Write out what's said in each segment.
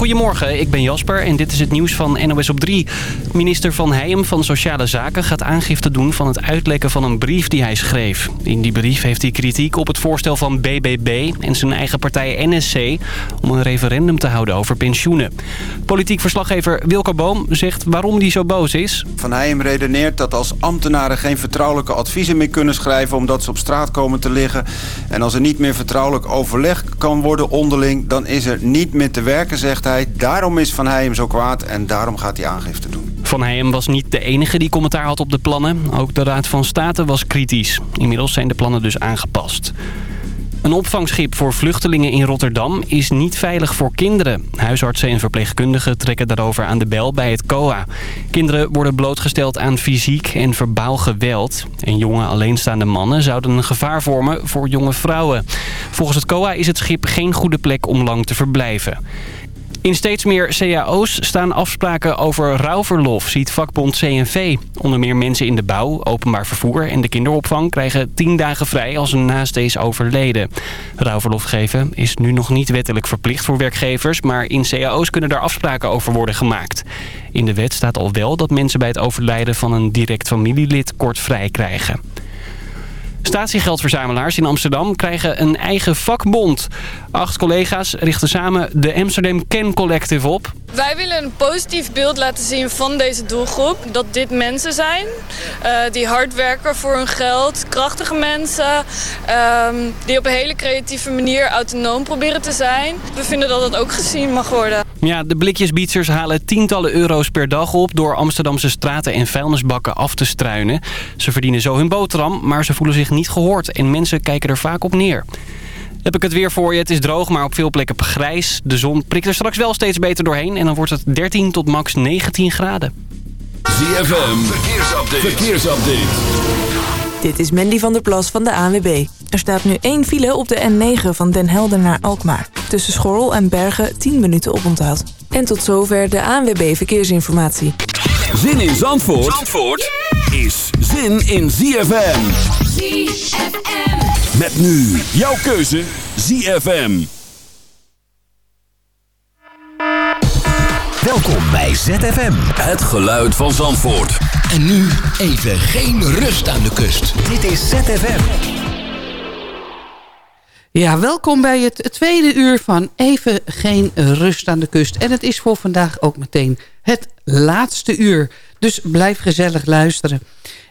Goedemorgen, ik ben Jasper en dit is het nieuws van NOS op 3. Minister Van Heijem van Sociale Zaken gaat aangifte doen van het uitlekken van een brief die hij schreef. In die brief heeft hij kritiek op het voorstel van BBB en zijn eigen partij NSC... om een referendum te houden over pensioenen. Politiek verslaggever Wilco Boom zegt waarom hij zo boos is. Van Heijem redeneert dat als ambtenaren geen vertrouwelijke adviezen meer kunnen schrijven... omdat ze op straat komen te liggen en als er niet meer vertrouwelijk overleg kan worden onderling... dan is er niet meer te werken, zegt hij. Daarom is Van Heijem zo kwaad en daarom gaat hij aangifte doen. Van Heijem was niet de enige die commentaar had op de plannen. Ook de Raad van State was kritisch. Inmiddels zijn de plannen dus aangepast. Een opvangschip voor vluchtelingen in Rotterdam is niet veilig voor kinderen. Huisartsen en verpleegkundigen trekken daarover aan de bel bij het COA. Kinderen worden blootgesteld aan fysiek en verbaal geweld. En jonge alleenstaande mannen zouden een gevaar vormen voor jonge vrouwen. Volgens het COA is het schip geen goede plek om lang te verblijven. In steeds meer cao's staan afspraken over rouwverlof, ziet vakbond CNV. Onder meer mensen in de bouw, openbaar vervoer en de kinderopvang... krijgen 10 dagen vrij als een naaste is overleden. Rouwverlof geven is nu nog niet wettelijk verplicht voor werkgevers... maar in cao's kunnen daar afspraken over worden gemaakt. In de wet staat al wel dat mensen bij het overlijden van een direct familielid kort vrij krijgen. Statiegeldverzamelaars in Amsterdam krijgen een eigen vakbond. Acht collega's richten samen de Amsterdam Ken Collective op. Wij willen een positief beeld laten zien van deze doelgroep. Dat dit mensen zijn uh, die hard werken voor hun geld. Krachtige mensen um, die op een hele creatieve manier autonoom proberen te zijn. We vinden dat dat ook gezien mag worden. Ja, de blikjesbietsers halen tientallen euro's per dag op... door Amsterdamse straten en vuilnisbakken af te struinen. Ze verdienen zo hun boterham, maar ze voelen zich niet gehoord... en mensen kijken er vaak op neer. Heb ik het weer voor je. Het is droog, maar op veel plekken grijs. De zon prikt er straks wel steeds beter doorheen... en dan wordt het 13 tot max 19 graden. ZFM, verkeersupdate. verkeersupdate. Dit is Mandy van der Plas van de ANWB. Er staat nu één file op de N9 van Den Helder naar Alkmaar. Tussen Schorrel en Bergen 10 minuten oponthoud. En tot zover de ANWB Verkeersinformatie. Zin in Zandvoort, Zandvoort is zin in ZFM. ZFM. Met nu jouw keuze ZFM. Welkom bij ZFM. Het geluid van Zandvoort. En nu even geen rust aan de kust. Dit is ZFM. Ja, welkom bij het tweede uur van Even Geen Rust aan de Kust. En het is voor vandaag ook meteen het laatste uur. Dus blijf gezellig luisteren.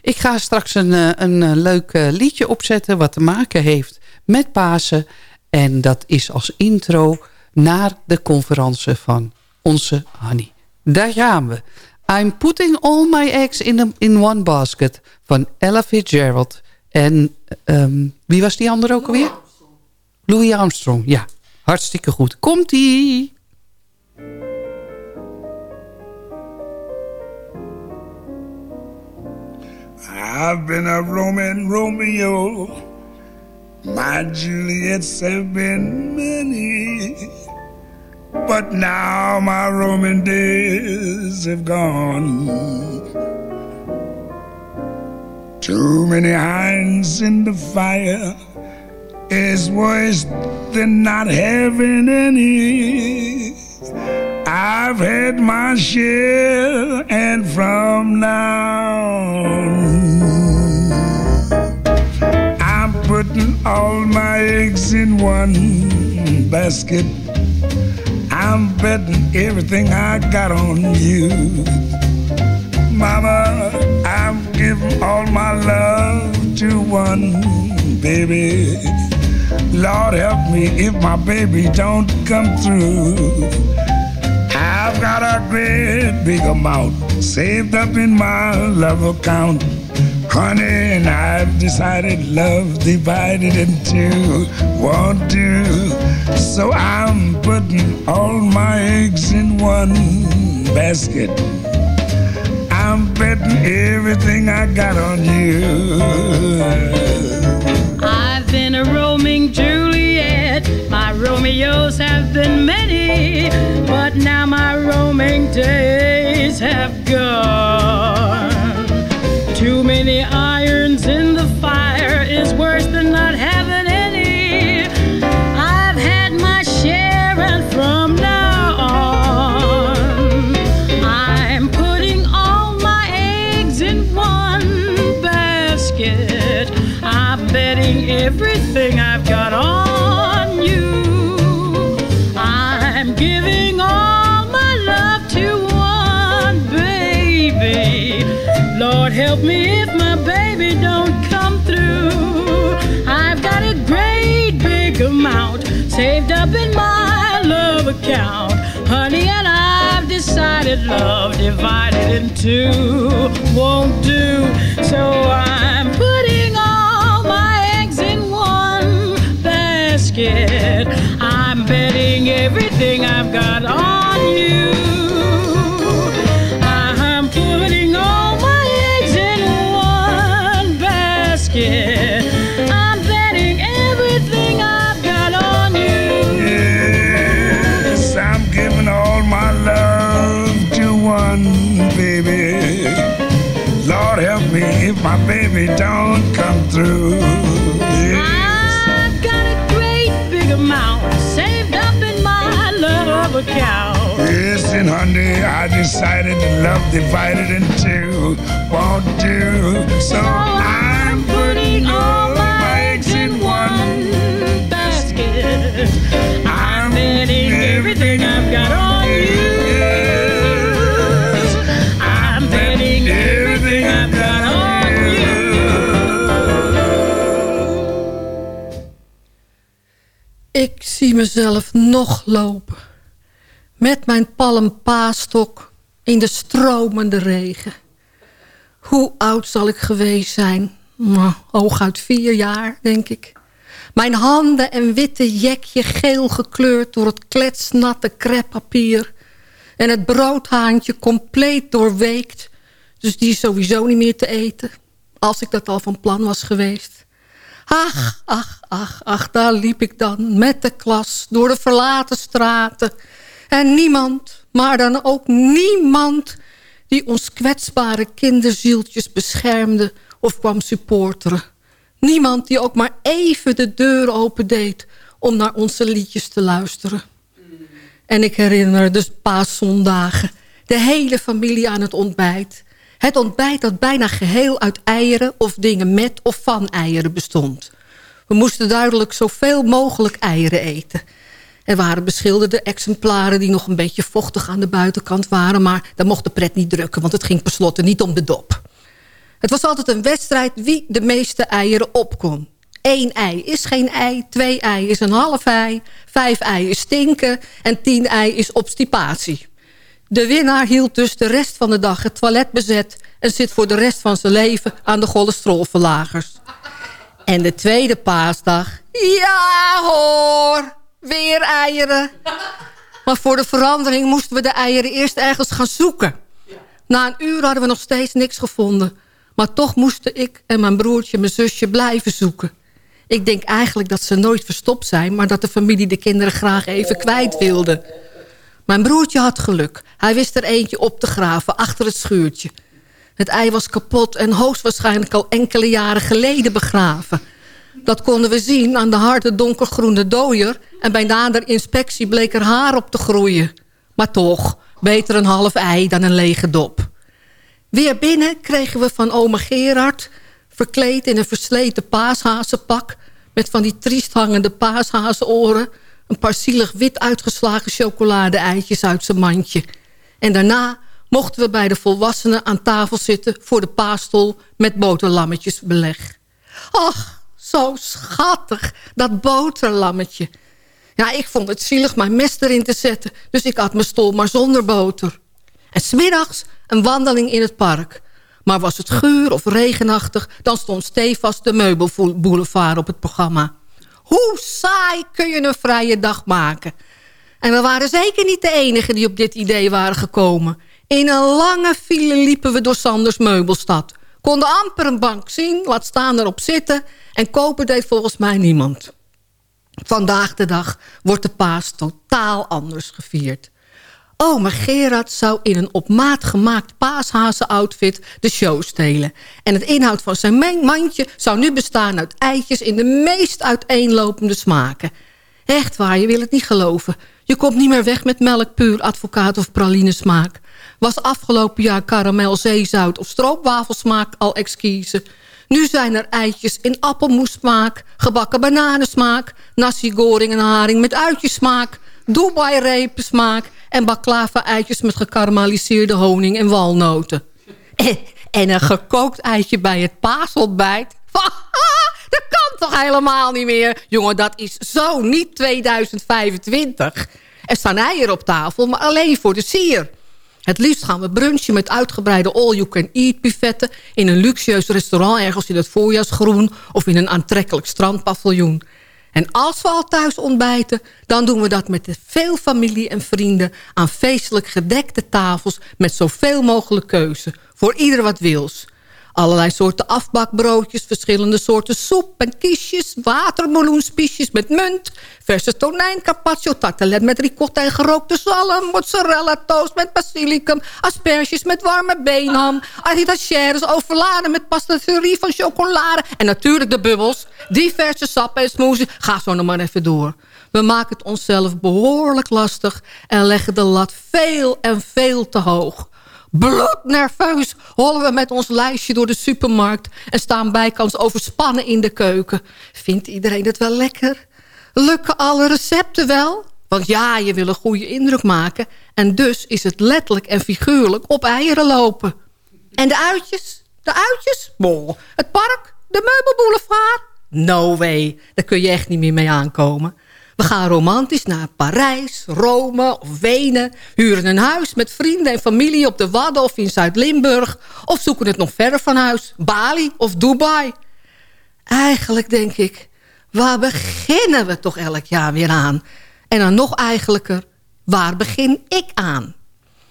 Ik ga straks een, een leuk liedje opzetten wat te maken heeft met Pasen. En dat is als intro naar de conferentie van onze Hanny. Daar gaan we. I'm putting all my eggs in, in one basket van Ella Fitzgerald. En um, wie was die andere ook alweer? Louis Armstrong, ja. Hartstikke goed. Komt-ie! I've been a Roman Romeo. My Juliets have been many. But now my Roman days have gone. Too many irons in the fire is worse than not having any. I've had my share, and from now putting all my eggs in one basket. I'm betting everything I got on you. Mama, I'm giving all my love to one baby. Lord help me if my baby don't come through. I've got a great big amount saved up in my love account. Honey, and I've decided love divided into one, two. So I'm putting all my eggs in one basket. I'm betting everything I got on you. I've been a roaming Juliet. My Romeos have been many, but now my roaming days have gone. Too many irons in the fire is worse than not having any. I've had my share, and from now on, I'm putting all my eggs in one basket. I'm betting everything. Saved up in my love account, honey, and I've decided love divided in two won't do. So Honey, I decided that love divided in two won't do. So I'm putting all my eggs in one basket. I'm betting everything I've got on you. I'm betting everything I've got on you. Ik zie mezelf nog lopen. Met mijn palmpaastok in de stromende regen. Hoe oud zal ik geweest zijn? Nou, hooguit vier jaar, denk ik. Mijn handen en witte jekje geel gekleurd door het kletsnatte creppapier. En het broodhaantje compleet doorweekt. Dus die is sowieso niet meer te eten. Als ik dat al van plan was geweest. Ach, ach, ach, ach, daar liep ik dan met de klas door de verlaten straten. En niemand, maar dan ook niemand... die ons kwetsbare kinderzieltjes beschermde of kwam supporteren. Niemand die ook maar even de deur opendeed... om naar onze liedjes te luisteren. En ik herinner dus paaszondagen. De hele familie aan het ontbijt. Het ontbijt dat bijna geheel uit eieren of dingen met of van eieren bestond. We moesten duidelijk zoveel mogelijk eieren eten. Er waren beschilderde exemplaren die nog een beetje vochtig aan de buitenkant waren... maar daar mocht de pret niet drukken, want het ging per slotte niet om de dop. Het was altijd een wedstrijd wie de meeste eieren op kon. Eén ei is geen ei, twee ei is een half ei... vijf ei is stinken en tien ei is obstipatie. De winnaar hield dus de rest van de dag het toilet bezet... en zit voor de rest van zijn leven aan de cholesterolverlagers. En de tweede paasdag... Ja hoor, weer eieren. Maar voor de verandering moesten we de eieren eerst ergens gaan zoeken. Na een uur hadden we nog steeds niks gevonden. Maar toch moesten ik en mijn broertje mijn zusje blijven zoeken. Ik denk eigenlijk dat ze nooit verstopt zijn... maar dat de familie de kinderen graag even kwijt wilde. Mijn broertje had geluk. Hij wist er eentje op te graven achter het schuurtje. Het ei was kapot en hoogstwaarschijnlijk al enkele jaren geleden begraven. Dat konden we zien aan de harde donkergroene dooier... en bij nader inspectie bleek er haar op te groeien. Maar toch, beter een half ei dan een lege dop. Weer binnen kregen we van oma Gerard... verkleed in een versleten paashazenpak... met van die triest hangende paashazenoren... een paar zielig wit uitgeslagen chocolade-eitjes uit zijn mandje. En daarna mochten we bij de volwassenen aan tafel zitten... voor de paastol met boterlammetjesbeleg. Ach, zo schattig, dat boterlammetje. Ja, ik vond het zielig mijn mes erin te zetten... dus ik had mijn stol maar zonder boter. En smiddags een wandeling in het park. Maar was het guur of regenachtig... dan stond stevast de meubelboulevard op het programma. Hoe saai kun je een vrije dag maken? En we waren zeker niet de enigen die op dit idee waren gekomen. In een lange file liepen we door Sanders meubelstad. Konden amper een bank zien, laat staan erop zitten... en kopen deed volgens mij niemand. Vandaag de dag wordt de paas totaal anders gevierd. Oma Gerard zou in een op maat gemaakt paashazen-outfit de show stelen. En het inhoud van zijn mandje zou nu bestaan uit eitjes in de meest uiteenlopende smaken. Echt waar, je wil het niet geloven. Je komt niet meer weg met melk puur, advocaat of pralinesmaak. Was afgelopen jaar karamel, zeezout of stroopwafelsmaak al exquise. Nu zijn er eitjes in appelmoessmaak, gebakken bananensmaak... nasi goreng en haring met uitjesmaak, Dubai-repensmaak... en baklava-eitjes met gekarameliseerde honing en walnoten. en een gekookt eitje bij het paasontbijt. dat kan toch helemaal niet meer? Jongen, dat is zo niet 2025. Er staan eieren op tafel, maar alleen voor de sier. Het liefst gaan we brunchen met uitgebreide all-you-can-eat buffetten... in een luxueus restaurant ergens in het voorjaarsgroen... of in een aantrekkelijk strandpaviljoen. En als we al thuis ontbijten, dan doen we dat met veel familie en vrienden... aan feestelijk gedekte tafels met zoveel mogelijk keuze. Voor ieder wat wils. Allerlei soorten afbakbroodjes, verschillende soorten soep en kiesjes... watermeloenspiesjes met munt, verse tonijn, carpaccio, tartelet met ricotta en gerookte zalm... mozzarella toast met basilicum, asperges met warme beenham... aritacheres overladen met pastaterie van chocolade... en natuurlijk de bubbels, diverse sappen en smoothies. Ga zo nog maar even door. We maken het onszelf behoorlijk lastig... en leggen de lat veel en veel te hoog bloednerveus hollen we met ons lijstje door de supermarkt... en staan bijkans overspannen in de keuken. Vindt iedereen het wel lekker? Lukken alle recepten wel? Want ja, je wil een goede indruk maken... en dus is het letterlijk en figuurlijk op eieren lopen. En de uitjes? De uitjes? Boh. Het park? De meubelboulevard? No way, daar kun je echt niet meer mee aankomen. We gaan romantisch naar Parijs, Rome of Wenen. Huren een huis met vrienden en familie op de Wadden of in Zuid-Limburg. Of zoeken het nog verder van huis. Bali of Dubai. Eigenlijk denk ik, waar beginnen we toch elk jaar weer aan? En dan nog eigenlijker, waar begin ik aan?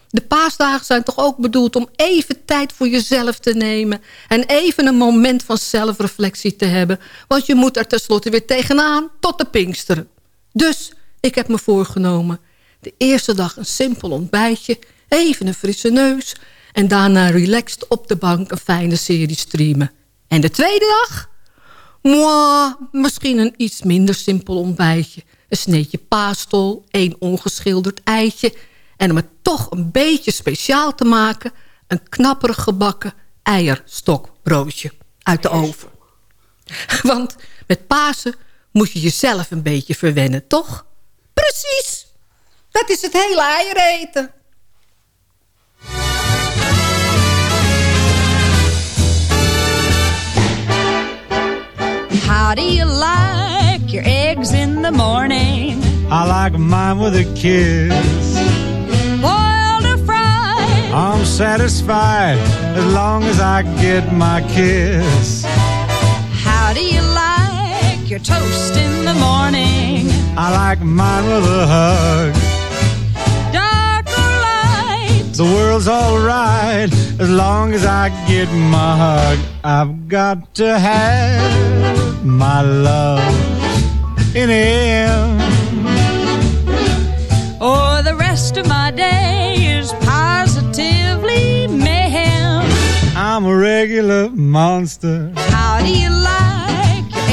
De paasdagen zijn toch ook bedoeld om even tijd voor jezelf te nemen... en even een moment van zelfreflectie te hebben... want je moet er tenslotte weer tegenaan tot de Pinksteren. Dus ik heb me voorgenomen. De eerste dag een simpel ontbijtje, even een frisse neus... en daarna relaxed op de bank een fijne serie streamen. En de tweede dag? Misschien een iets minder simpel ontbijtje. Een sneetje paastol, één ongeschilderd eitje... en om het toch een beetje speciaal te maken... een knapperig gebakken eierstokbroodje uit de oven. Want met Pasen moet je jezelf een beetje verwennen, toch? Precies. Dat is het hele eieren eten. How do you like your eggs in the morning? I like mine with a kiss. Boiled or fried? I'm satisfied as long as I get my kiss. Your toast in the morning? I like mine with a hug. Dark or light? The world's alright as long as I get my hug. I've got to have my love in him. Or oh, the rest of my day is positively mayhem. I'm a regular monster. How do you like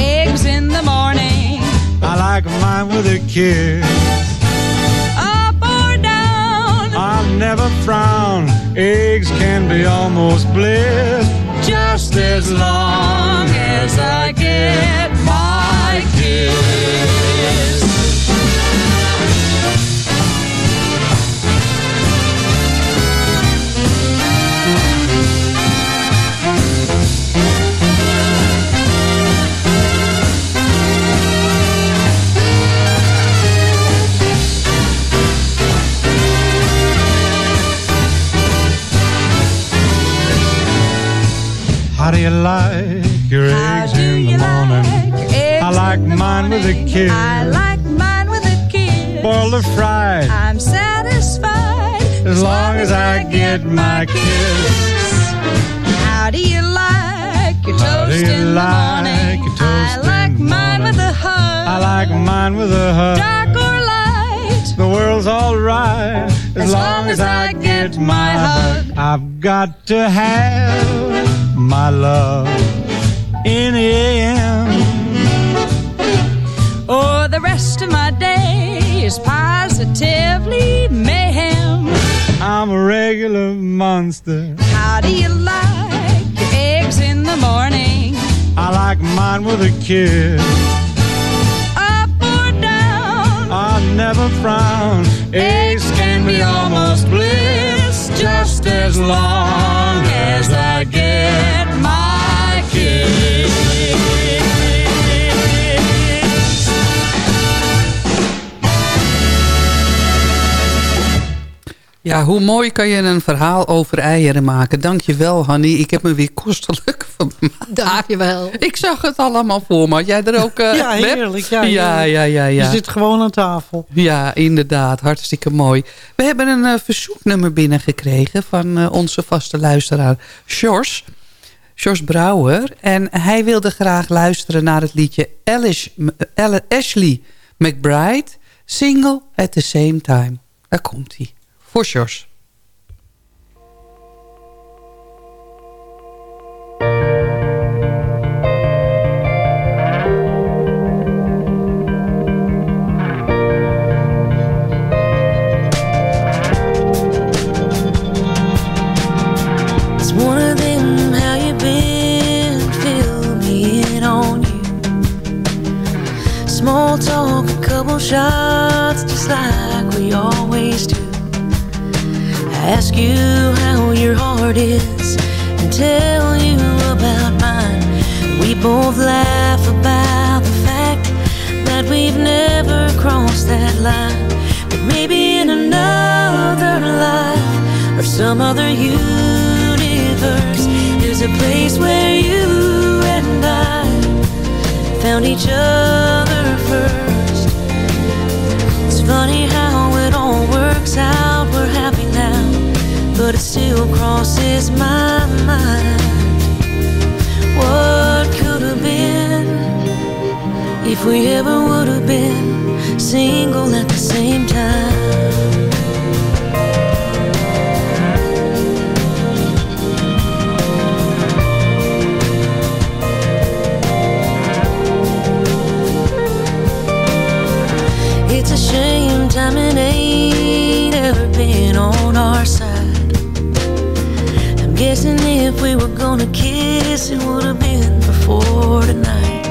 eggs in the morning? I like mine with a kiss. Up or down? I never frown. Eggs can be almost bliss. Just as long as I get my kiss. How do you like your How eggs do in the you morning? like I like mine with a morning? kiss. I like mine with a kiss. Boiled or fried, I'm satisfied as long as I get my kiss. How do you like your How toast you in like the morning? your toast I like in mine morning? with a hug. I like mine with a hug. dark or light. The world's alright as, long as I get my hug. I've got to have my love in the AM. Or oh, the rest of my day is positively mayhem. I'm a regular monster. How do you like your eggs in the morning? I like mine with a kiss. Up or down? I never frown. Eggs can be almost bliss. Just as long as I get my kicks. Ja, hoe mooi kan je een verhaal over eieren maken. Dankjewel, Hanny. Ik heb me weer kostelijk vermaakt. Dankjewel. Ik zag het allemaal voor me. Had jij er ook... eh, Ja, heerlijk. Ja, ja, ja, ja, ja. Je zit gewoon aan tafel. Ja, inderdaad. Hartstikke mooi. We hebben een eh, verzoeknummer binnengekregen van eh, onze vaste luisteraar Sjors. Sjors Brouwer. En hij wilde graag luisteren naar het liedje Alice, Ashley McBride. Single at the same time. Daar komt hij. Voor Sjors. It's one of them, how you been? Fill me in on you. Small talk, a couple shots, just like we always do. Ask you how your heart is and tell you about mine. We both laugh about the fact that we've never crossed that line. But maybe in another life or some other universe, there's a place where you and I found each other still crosses my mind. What could have been if we ever would have been single at the same time? It's a shame timing guessing if we were gonna kiss, it would have been before tonight.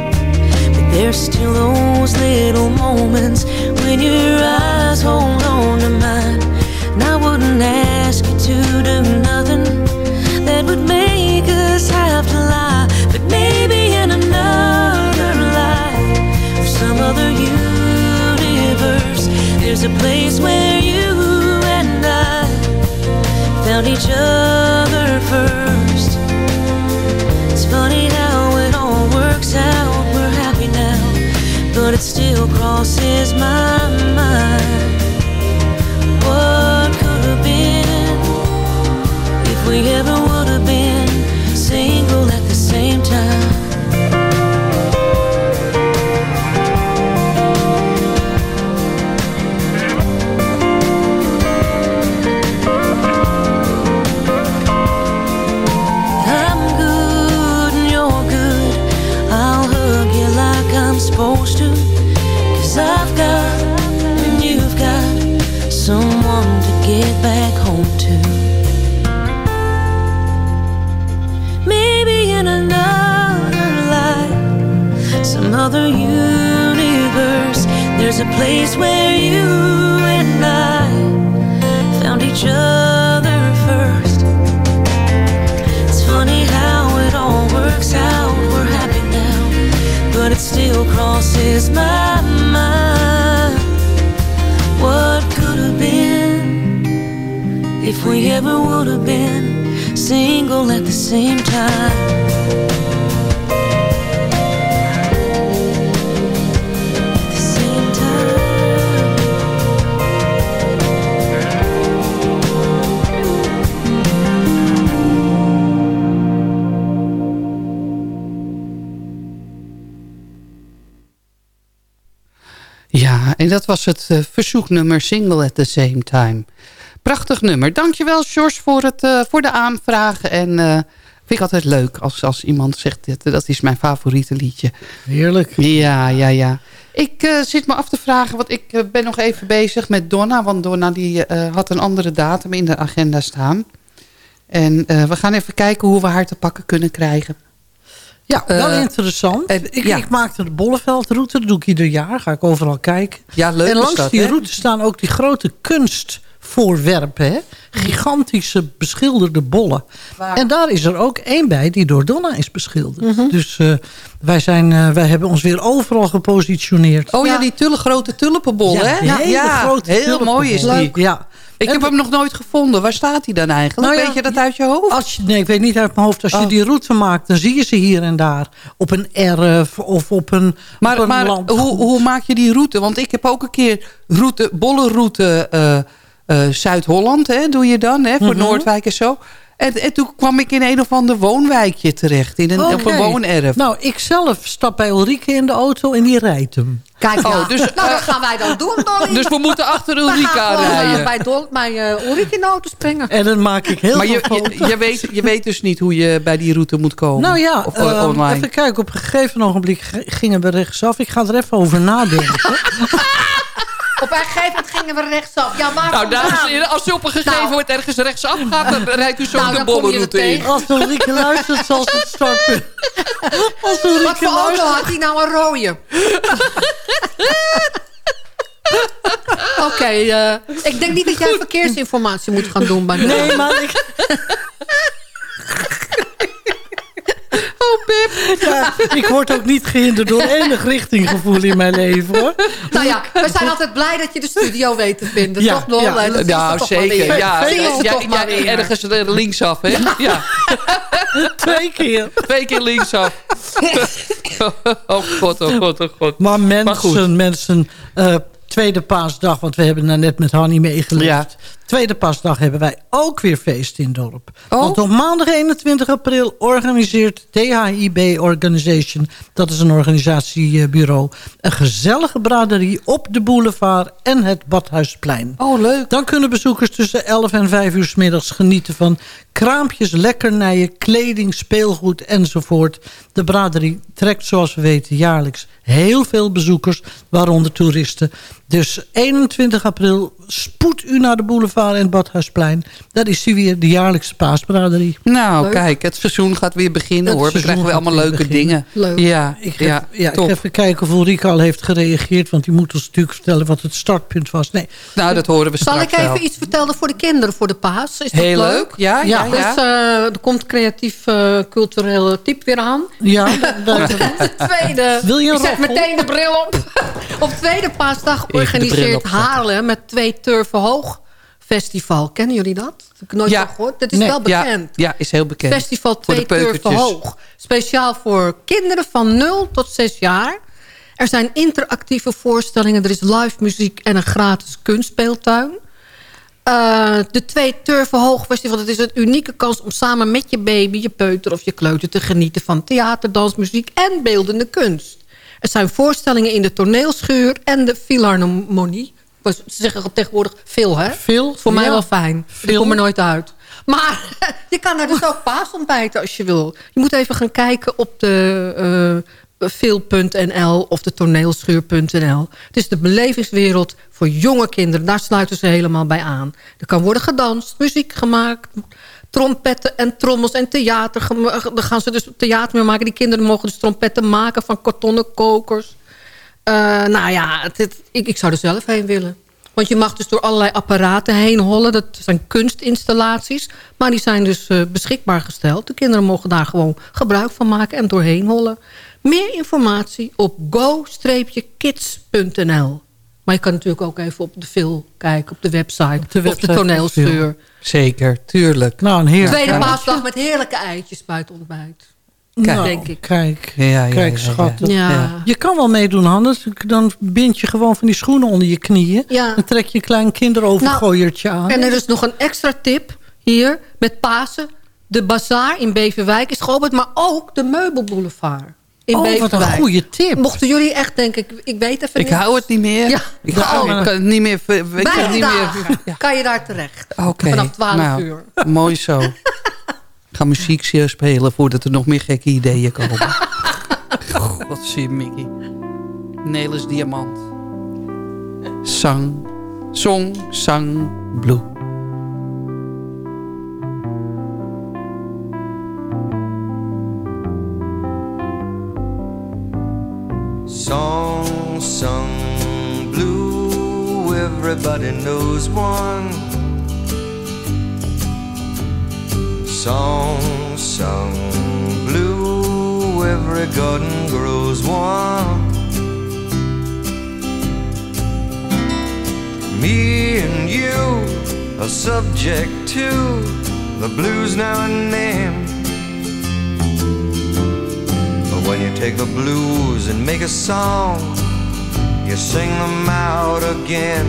But there's still those little moments when your eyes hold on to mine. And I wouldn't ask you to do nothing that would make us have to lie. But maybe in another life, or some other universe, there's a place where you found each other first. It's funny how it all works out. We're happy now, but it still crosses my mind. What could have been if we ever get back home to. Maybe in another life, some other universe, there's a place where you and I found each other first. It's funny how it all works out. We're happy now, but it still crosses my mind. What we ever would have been single at the same time? En dat was het eh, verzoeknummer Single at the Same Time. Prachtig nummer. Dankjewel, George, voor, het, eh, voor de aanvraag. En eh, vind ik altijd leuk als, als iemand zegt, dit, dat is mijn favoriete liedje. Heerlijk. Ja, ja, ja. Ik eh, zit me af te vragen, want ik eh, ben nog even bezig met Donna. Want Donna die, eh, had een andere datum in de agenda staan. En eh, we gaan even kijken hoe we haar te pakken kunnen krijgen. Ja, wel Eh, interessant. en- ik, ja. ik maakte de Bolleveldroute, dat doe ik ieder jaar. Ga ik overal kijken. Ja, leuk en langs dat, die hè? route staan ook die grote kunst voorwerpen. Hè? Gigantische beschilderde bollen. En daar is er ook één bij die door Donna is beschilderd. Mhm. Dus eh, wij, zijn, eh, wij hebben ons weer overal gepositioneerd. Oh ja, die tulle, grote tulpenbol, Ja, hè? grote heel mooi is die. Ja. Ik heb hem nog nooit gevonden. Waar staat hij dan eigenlijk? Nou Weet je dat uit je hoofd? Als je, nee, ik weet niet uit mijn hoofd. Als je Oh. die route maakt, dan zie je ze hier en daar. Op een erf of op een, op Maar, een maar land. hoe, hoe maak je die route? Want ik heb ook een keer route, bollenroute eh, Zuid-Holland, hè, doe je dan, hè, voor Mhm. Noordwijk en zo. En, en toen kwam ik in een of ander woonwijkje terecht, in een, op een woonerf. Nou, ik zelf stap bij Ulrike in de auto en die rijdt hem. Kijk, Oh, ja. dus, nou, dat eh, gaan wij dan doen, Dolly. Dus we moeten achter we Ulrika gaan gewoon, eh, rijden. bij, Dol bij eh, Ulrike in de auto springen. En dan maak ik heel maar veel je, foto's. je, je, weet, je weet dus niet hoe je bij die route moet komen? Nou ja, Of eh, online? even kijken. Op een gegeven ogenblik gingen we rechtsaf. Ik ga er even over nadenken. Op een gegeven moment gingen we rechtsaf. Ja, waar Nou, dames en heren, als u op een gegeven Nou. moment ergens rechtsaf gaat... dan rijdt u zo Nou, de je bollenroute in. Als Ulrike luistert, zal ze het starten. Als Wat Ulrike voor auto luistert... had hij nou een rode? Oké, eh, ik denk niet dat jij verkeersinformatie moet gaan doen bij mij. Nee, maar ik... Oh, Pip. Ja, ik word ook niet gehinderd door enig richtinggevoel in mijn leven, hoor. Nou ja, we zijn altijd blij dat je de studio weet te vinden. Ja, toch, ja. Is Nou, er toch zeker. Ja, Zie je ja, ze ja, toch maar ja, weer. ergens er linksaf, hè? Ja. Twee keer. Twee keer linksaf. Oh god, oh god, oh god. Maar mensen, mensen... tweede paasdag, want we hebben daar net met Hanny meegeleefd. Ja. Tweede paasdag hebben wij ook weer feest in het dorp. Oh. Want op maandag 21 april organiseert THIB Organization... dat is een organisatiebureau... een gezellige braderie op de boulevard en het Badhuisplein. Oh, leuk. Dan kunnen bezoekers tussen 11 en 5 uur 's middags genieten van kraampjes, lekkernijen, kleding, speelgoed enzovoort. De braderie trekt zoals we weten jaarlijks heel veel bezoekers, waaronder toeristen. Dus 21 april spoed u naar de boulevard en het Badhuisplein. Daar is hij weer, de jaarlijkse paasbraderie. Nou, Leuk. kijk, het seizoen gaat weer beginnen, Het hoor. We krijgen weer allemaal weer leuke beginnen. dingen. Leuk. Ja, Ik, ga, ja, ik top. ga even kijken of Ulrike al heeft gereageerd... want die moet ons natuurlijk vertellen wat het startpunt was. Nee, Nou, dat horen we Zal straks ik even wel. iets vertellen voor de kinderen voor de paas? Is dat Heel leuk? leuk. Ja, ja, Ja, ja. Dus eh, er komt creatief eh, cultureel type weer aan. ja, dat, De tweede. Wil je een ik zet meteen de bril op. op tweede paasdag organiseert opzetten. Haarlem met twee Turven Hoog Festival. Kennen jullie dat? Dat heb ik nooit Ja. van gehoord. Dat is Nee. wel bekend. Ja, ja, is heel bekend. Festival 2 Turven. Hoog. Speciaal voor kinderen van 0 tot 6 jaar. Er zijn interactieve voorstellingen. Er is live muziek en een gratis kunstspeeltuin. Eh, de Twee Turven Hoog Festival. Dat is een unieke kans om samen met je baby, je peuter of je kleuter... te genieten van theater, dans, muziek en beeldende kunst. Er zijn voorstellingen in de toneelschuur en de Philharmonie. Ze zeggen tegenwoordig veel, hè? Veel, Voor mij ja. wel fijn. Ik kom er nooit uit. Maar je kan er dus ook paasontbijten als je wil. Je moet even gaan kijken op de uh, veel.nl of de toneelschuur.nl. Het is de belevingswereld voor jonge kinderen. Daar sluiten ze helemaal bij aan. Er kan worden gedanst, muziek gemaakt... trompetten en trommels en theater. gema- Dan gaan ze dus theater mee maken. Die kinderen mogen dus trompetten maken van kartonnen kokers. Eh, nou ja, het, het- ik, ik zou er zelf heen willen. Want je mag dus door allerlei apparaten heen hollen. Dat zijn kunstinstallaties. Maar die zijn dus eh, beschikbaar gesteld. De kinderen mogen daar gewoon gebruik van maken en doorheen hollen. Meer informatie op go-kids.nl. Maar je kan natuurlijk ook even op de film kijken, op de website. de of website de van toneelschuur. Zeker, tuurlijk. nou, een heer. Tweede paasdag met heerlijke eitjes bij het ontbijt. Nou, denk ik. Kijk, Ja, ja, kijk ja, ja. schat. Ja. Ja. Je kan wel meedoen, Hannes. Dan bind je gewoon van die schoenen onder je knieën. Ja. Dan trek je een klein kinderovergooiertje aan. En er is nog een extra tip hier met Pasen. De bazaar in Beverwijk is geopend, maar ook de meubelboulevard in oh, wat een goede tip. Mochten jullie echt denken, ik, ik weet even Ik niet. hou het niet meer. Ja. Ik, hou, Oh. ik kan het niet meer... Ik kan niet meer ja. kan je daar terecht. Oké. Vanaf 12 nou, uur. Mooi zo. Ik ga muziek spelen voordat er nog meer gekke ideeën komen. God zie Mickey. Nelis Diamant. Sang. Song. Sang. Blue. Song sung blue, everybody knows one. Song sung blue, every garden grows one. Me and you are subject to the blues now and then. When you take the blues and make a song, you sing them out again.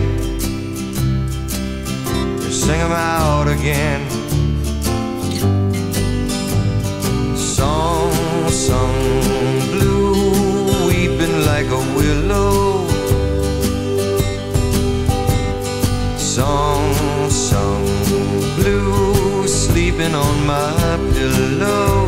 You sing them out again. Song sung blue, weeping like a willow. Song sung blue, sleeping on my pillow.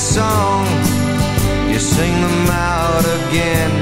Song, you sing them out again.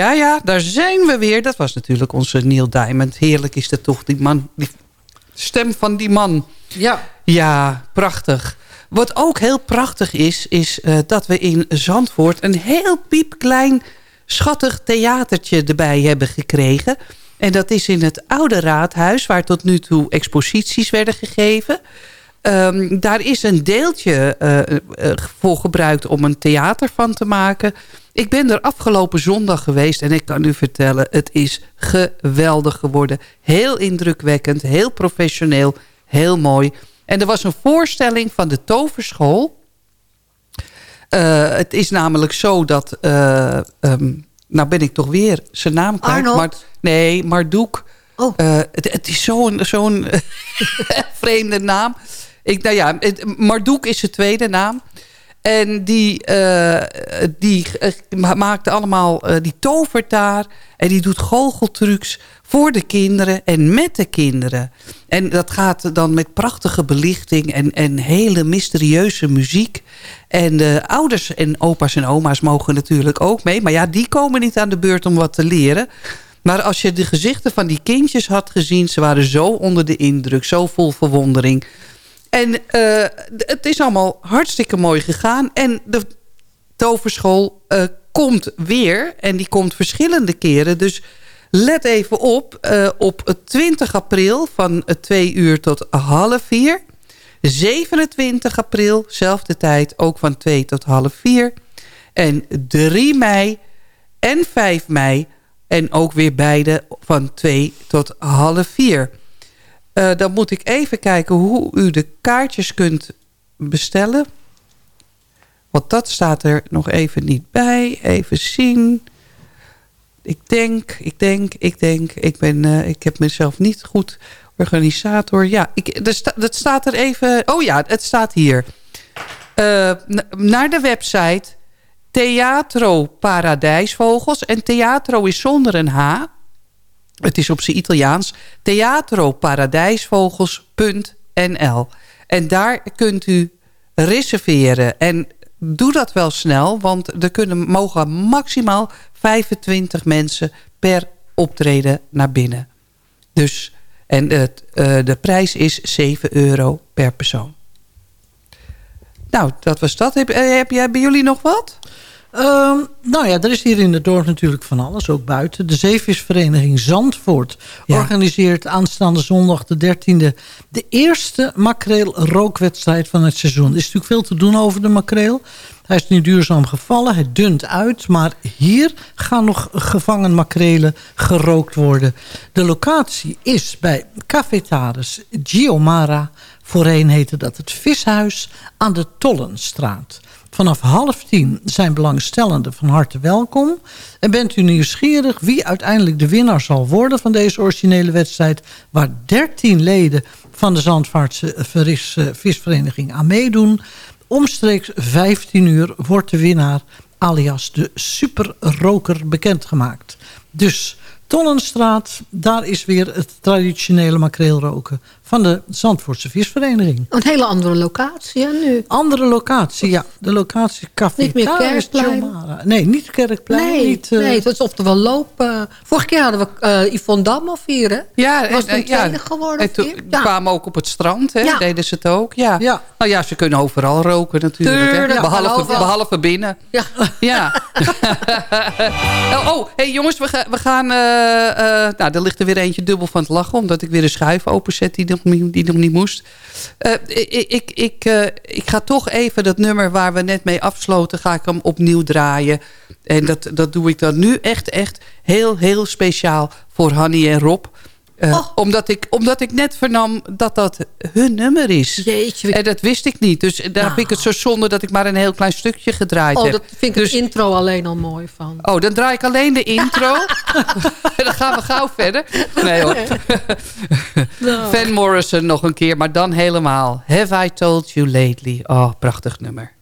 Ja, ja, daar zijn we weer. Dat was natuurlijk onze Neil Diamond. Heerlijk is dat toch, die man. Die stem van die man. Ja. Ja, prachtig. Wat ook heel prachtig is, is eh, dat we in Zandvoort... een heel piepklein, schattig theatertje erbij hebben gekregen. En dat is in het oude raadhuis... waar tot nu toe exposities werden gegeven... Ehm, daar is een deeltje eh, eh, voor gebruikt om een theater van te maken. Ik ben er afgelopen zondag geweest en ik kan u vertellen... het is geweldig geworden. Heel indrukwekkend, heel professioneel, heel mooi. En er was een voorstelling van de toverschool. Eh, het is namelijk zo dat... eh, ehm, nou ben ik toch weer zijn naam kwijt. Arnold? Maar, nee, Mardoek. Oh. het, het is zo'n zo'n vreemde naam. Ik, nou ja, het- Mardoek is zijn tweede naam. En die, eh, die eh, allemaal, eh, die tovert daar. En die doet goocheltrucs voor de kinderen en met de kinderen. En dat gaat dan met prachtige belichting en, en hele mysterieuze muziek. En de ouders en opa's en oma's mogen natuurlijk ook mee. Maar ja, die komen niet aan de beurt om wat te leren. Maar als je de gezichten van die kindjes had gezien... ze waren zo onder de indruk, zo vol verwondering... En eh, het is allemaal hartstikke mooi gegaan. En de toverschool eh, komt weer. En die komt verschillende keren. Dus let even op. eh, op 20 april van 2 uur tot half 4. 27 april, zelfde tijd, ook van 2 tot half 4. En 3 mei en 5 mei. En ook weer beide van 2 tot half 4. Eh, dan moet ik even kijken hoe u de kaartjes kunt bestellen. Want dat staat er nog even niet bij. Even zien. Ik denk, ik denk, ik denk. Ik, ben, eh, ik heb mezelf niet goed organisator. Ja, ik, dat staat er even... Oh ja, het staat hier. Eh, na- naar de website Teatro Paradijsvogels. En theatro is zonder een H. Het is op zijn Italiaans. Teatroparadijsvogels.nl En daar kunt u reserveren. En doe dat wel snel, want er kunnen, mogen maximaal 25 mensen per optreden naar binnen. Dus, en het, eh, de prijs is 7 euro per persoon. Nou, dat was dat. Heb, eh, heb, hebben jullie nog wat? Ehm, nou ja, er is hier in het dorp natuurlijk van alles, ook buiten. De Zeevisvereniging Zandvoort organiseert aanstaande zondag de 13e... de eerste makreel-rookwedstrijd van het seizoen. Er is natuurlijk veel te doen over de makreel. Hij is nu duurzaam gevallen, hij dunt uit. Maar hier gaan nog gevangen makrelen gerookt worden. De locatie is bij Cafetaris Giomara. Voorheen heette dat het Vishuis aan de Tollenstraat. Vanaf half tien zijn belangstellenden van harte welkom. En bent u nieuwsgierig wie uiteindelijk de winnaar zal worden van deze originele wedstrijd... waar 13 leden van de Zandvaartse eh, Visvereniging aan meedoen... omstreeks 15 uur wordt de winnaar alias de superroker bekendgemaakt. Dus Tollenstraat, daar is weer het traditionele makreelroken van de Zandvoortse Visvereniging. Een hele andere locatie hè, nu. Andere locatie, ja. De locatie Café Niet meer Kerkplein. Nee, niet Kerkplein. Nee, niet, eh, nee, het was oftewel lopen. Vorige keer hadden we eh Yvonne Damhoff hier, hè? Ja, was en, toen eh, ja. tweede geworden. En toen. Ja. kwamen ook op het strand, hè? Ja. deden ze het ook. Ja. Ja. Nou ja, ze kunnen overal roken natuurlijk. hè. Behalve, behalve binnen. Ja. Ja. oh, oh, hey jongens, we, gaan... We gaan eh, eh, nou, er ligt er weer eentje dubbel van het lachen... omdat ik weer een schuif openzet die die nog niet moest. Eh, ik, ik, ik, eh, ik ga toch even dat nummer waar we net mee afsloten... ga ik hem opnieuw draaien. En dat, dat doe ik dan nu echt, echt heel, heel speciaal voor Hanny en Rob... Eh, omdat, ik, omdat ik net vernam dat dat hun nummer is. Jeetje. En dat wist ik niet. Dus daar vind ik het zo zonde dat ik maar een heel klein stukje gedraaid Oh, heb. dat vind ik Dus- het intro alleen al mooi van. Oh, dan draai ik alleen de intro. en dan gaan we gauw verder. Nee hoor. Nou. Van Morrison nog een keer, maar dan helemaal. Have I Told You Lately. Oh, prachtig nummer.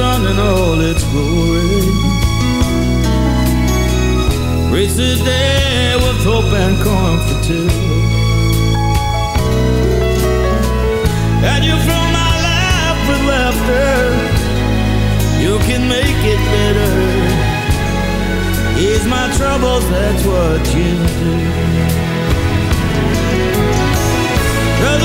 Sun and all its glory. Reach the day with hope and comfort too. And you fill my life with laughter. You can make it better. Ease my troubles, that's what you do. 'Cause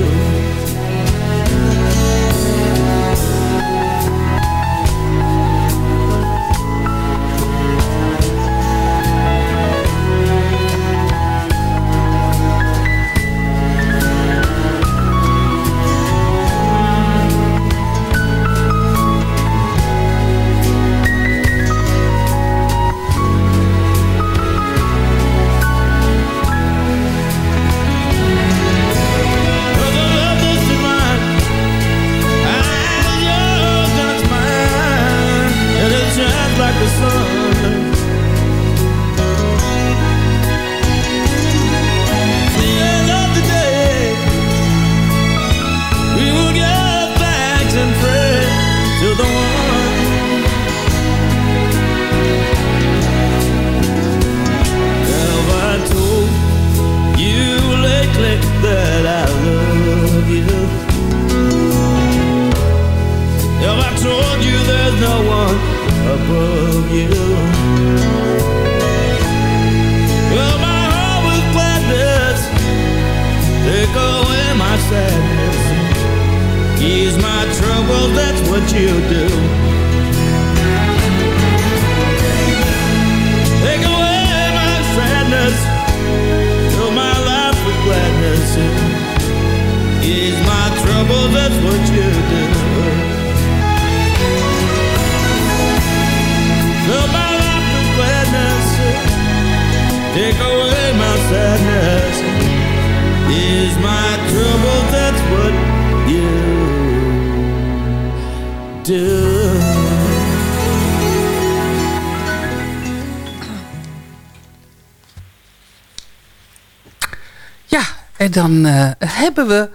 Dan eh, hebben we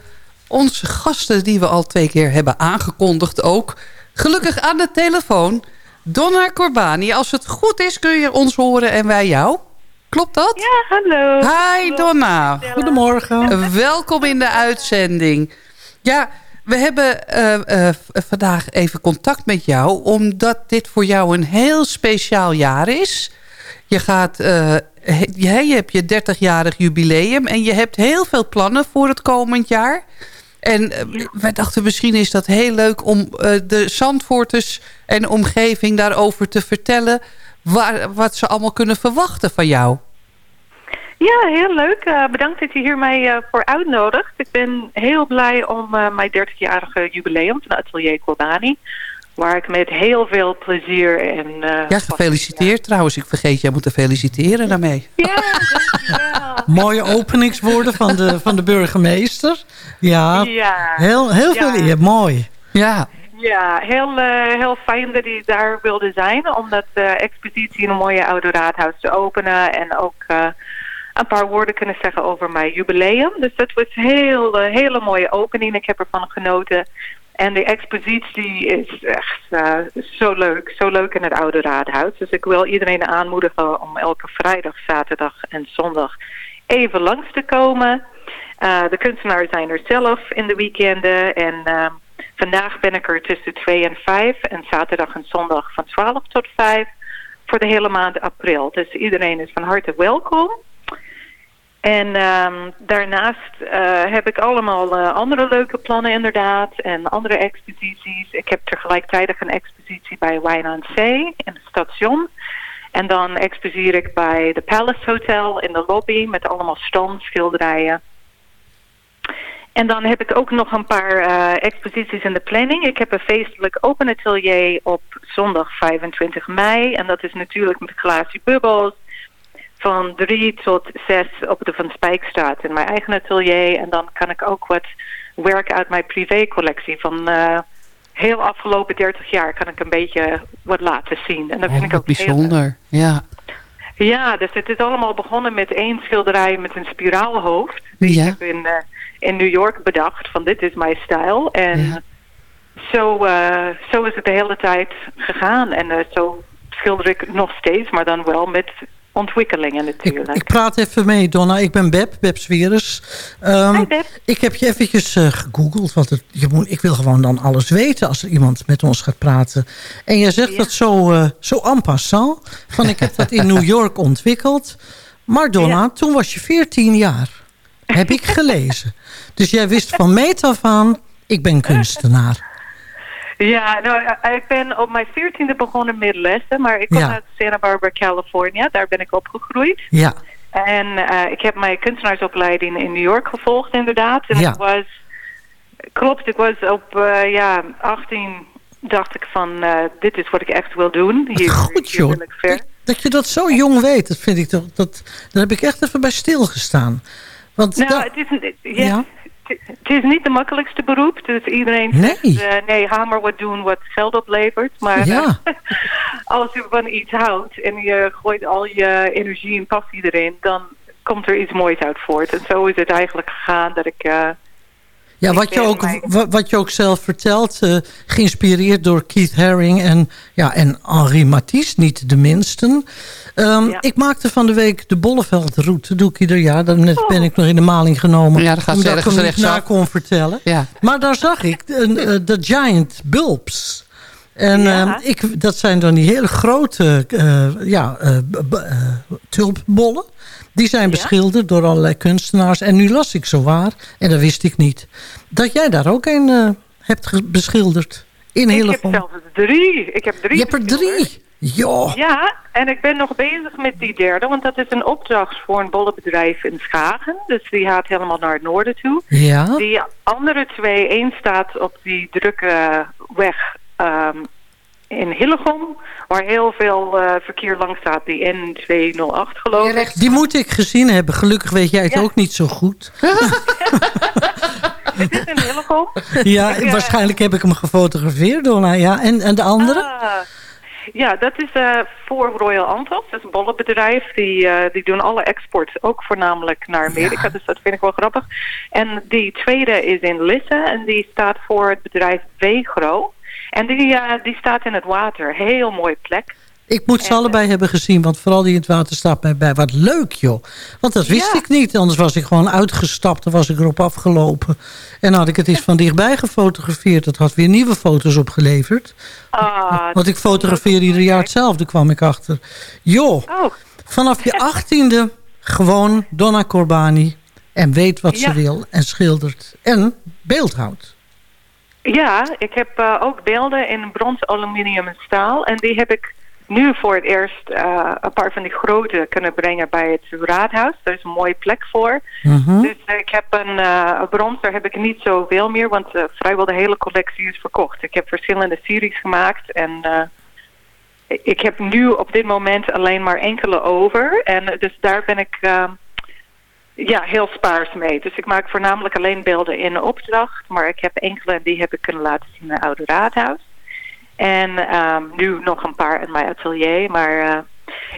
onze gasten die we al twee keer hebben aangekondigd ook. Gelukkig aan de telefoon. Donna Corbani, als het goed is kun je ons horen en wij jou. Klopt dat? Ja, hallo. Hi Donna. Goedemorgen. Welkom in de uitzending. Ja, we hebben eh, eh, vandaag even contact met jou... omdat dit voor jou een heel speciaal jaar is. Je, gaat, eh, je, hebt je 30-jarig jubileum... en je hebt heel veel plannen voor het komend jaar. En eh, wij dachten misschien is dat heel leuk... om eh, de Zandvoorters en omgeving daarover te vertellen... Waar, wat ze allemaal kunnen verwachten van jou. Ja, heel leuk. Eh, bedankt dat je hier mij voor uitnodigt. Ik ben heel blij om mijn 30-jarige jubileum van Atelier Corbani... waar ik met heel veel plezier en... eh, Ja, gefeliciteerd trouwens. Ik vergeet, jij moet te feliciteren daarmee. Mooie openingswoorden van de, van de burgemeester. Ja, Ja. heel, heel veel Ja. eer. Mooi. Ja. Ja, heel, eh, heel fijn dat hij daar wilde zijn om dat eh, expositie in een mooie oude raadhuis te openen. En ook een paar woorden kunnen zeggen over mijn jubileum. Dus dat was een heel, hele mooie opening. Ik heb ervan genoten. En de expositie is echt eh, zo leuk. Zo leuk in het oude raadhuis. Dus ik wil iedereen aanmoedigen om elke vrijdag, zaterdag en zondag even langs te komen. Eh, de kunstenaars zijn er zelf in de weekenden. En eh, vandaag ben ik er tussen 2 en 5. En zaterdag en zondag van 12 tot 5. Voor de hele maand april. Dus iedereen is van harte welkom. En ehm, daarnaast eh, heb ik allemaal eh, andere leuke plannen inderdaad. En andere exposities. Ik heb tegelijkertijd een expositie bij Wijn aan Zee in het station. En dan exposeer ik bij de Palace Hotel in de lobby met allemaal standschilderijen. En dan heb ik ook nog een paar eh, exposities in de planning. Ik heb een feestelijk open atelier op zondag 25 mei. En dat is natuurlijk met glazen bubbels. Van 3 tot 6 op de Van Spijkstraat in mijn eigen atelier. En dan kan ik ook wat werk uit mijn privécollectie van eh, heel afgelopen 30 jaar kan ik een beetje wat laten zien. En dat vind ik ook heel bijzonder. Ja. ja, dus het is allemaal begonnen met één schilderij met een spiraalhoofd. Die Ja. ik heb in, eh, in New York bedacht van dit is mijn stijl. En zo, eh, zo is het de hele tijd gegaan. En zo schilder ik nog steeds, maar dan wel met ontwikkelingen natuurlijk. Ik praat even mee, Donna. Ik ben Beb, Beb Sweres. Ehm, Ik heb je eventjes eh, gegoogeld, want het, je moet, ik wil gewoon dan alles weten als er iemand met ons gaat praten. En je zegt dat zo, eh, zo en passant, van ik heb dat in New York ontwikkeld. Maar Donna, toen was je 14 jaar. Heb ik gelezen. Dus jij wist van meet af aan, ik ben kunstenaar. Ja, nou, eh, ik ben op mijn veertiende begonnen met lessen, maar ik kom Ja. uit Santa Barbara, California. Daar ben ik opgegroeid. Ja, En eh, ik heb mijn kunstenaarsopleiding in New York gevolgd inderdaad. En Ja. ik was, klopt, ik was op eh, ja, 18 dacht ik van dit is wat ik echt wil doen. Hier, goed joh. Dat je dat zo jong weet, dat vind ik toch, dat, daar heb ik echt even bij stilgestaan. Want Nou, het is, een- ja, Ja. Het- is niet de makkelijkste beroep. Dus iedereen Nee. zegt, eh, nee, ga maar wat doen wat geld oplevert. Maar Ja. eh, als je van iets houdt en je gooit al je energie en passie erin, dan komt er iets moois uit voort. En zo is het eigenlijk gegaan dat ik... Ja, wat je, ook, wat je ook zelf vertelt, eh, geïnspireerd door Keith Haring en, ja, en Henri Matisse, niet de minsten. Ehm, Ik maakte van de week de Bolleveldroute, doe ik ieder jaar. Dan net ben ik nog in de maling genomen, Ja, dan gaat omdat ik hem niet na kon vertellen. Ja. Maar daar zag ik de, eh, de Giant Bulbs. En Ja. eh, ik, dat zijn dan die hele grote eh, ja, eh, eh, tulpbollen. Die zijn beschilderd door allerlei kunstenaars. En nu las ik zo waar, en dat wist ik niet... dat jij daar ook een hebt beschilderd. In Ik heb zelfs drie. Ik heb drie. Je hebt er drie? Ja. Ja, en ik ben nog bezig met die derde, want dat is een opdracht voor een bollenbedrijf in Schagen. Dus die gaat helemaal naar het noorden toe. Ja. Die andere twee, één staat op die drukke weg ehm, in Hillegom, waar heel veel eh, verkeer langs staat, die N208 geloof ik. Die moet ik gezien hebben. Gelukkig weet jij het Ja. ook niet zo goed. Dit is in Hillegom. Ja, Ik, eh, waarschijnlijk heb ik hem gefotografeerd, Donna. Ja. En, en de andere? Ah, ja, dat is eh, voor Royal Antos. Dat is een bollenbedrijf. Die, die doen alle export, ook voornamelijk naar Amerika. Dus dat vind ik wel grappig. En die tweede is in Lisse. En die staat voor het bedrijf Wegro. En die, eh, die staat in het water. Heel mooie plek. Ik moet ze allebei hebben gezien, want vooral die in het water staat mij bij. Wat leuk, joh. Want dat wist ik niet. Anders was ik gewoon uitgestapt en was ik erop afgelopen. En had ik het eens van dichtbij gefotografeerd. Dat had weer nieuwe foto's opgeleverd. Ah, Want ik fotografeer ieder jaar hetzelfde, kwam ik achter. Joh, Oh. vanaf je achttiende gewoon Donna Corbani. En weet wat ze wil en schildert. En beeldhoudt. Ja, ik heb eh, ook beelden in brons, aluminium en staal. En die heb ik nu voor het eerst eh, een paar van die grote kunnen brengen bij het raadhuis. Daar is een mooie plek voor. Mhm. Dus eh, ik heb een een brons, daar heb ik niet zoveel meer, want vrijwel de hele collectie is verkocht. Ik heb verschillende series gemaakt en ik heb nu op dit moment alleen maar enkele over. En dus daar ben ik ja, heel spaars mee. Dus ik maak voornamelijk alleen beelden in opdracht, maar ik heb enkele die heb ik kunnen laten zien in het Oude Raadhuis. En ehm, nu nog een paar in mijn atelier, maar... eh,